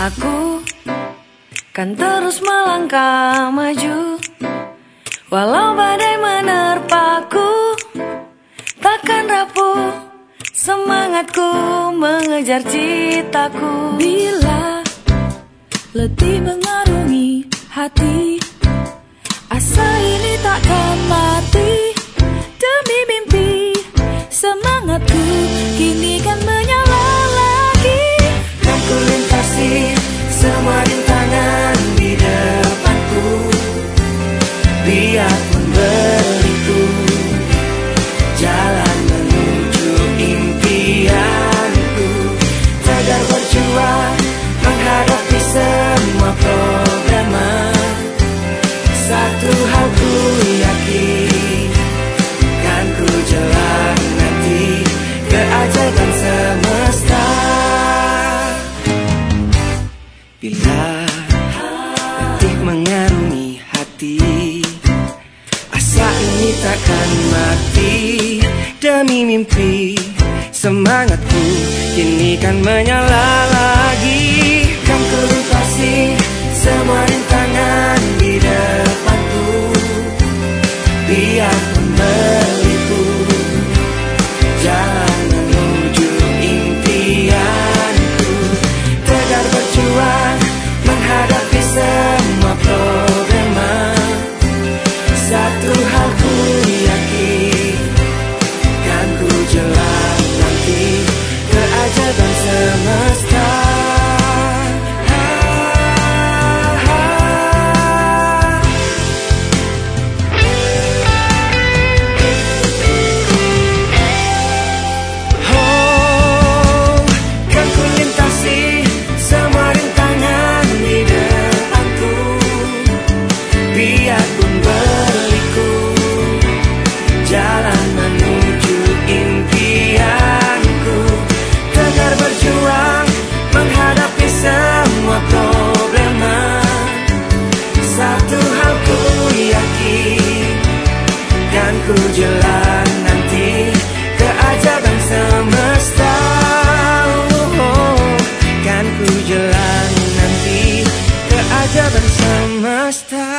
Aku kan terus melangkah maju Walau badai menerpaku. Takkan rapuh semangatku mengejar citaku. Bila letih mengarungi hati Biarpun berliku Jalan menuju impianku. Tegar berjuang menghadapi semua problema. Satu hal ku yakin Kan ku jalan nanti keajaiban semesta. Bila mengarungi hati takkan mati. Demi mimpi Semangatku kini kan menyala ku jalan nanti keajaiban semesta. Oh, kan ku jalan nanti keajaiban semesta.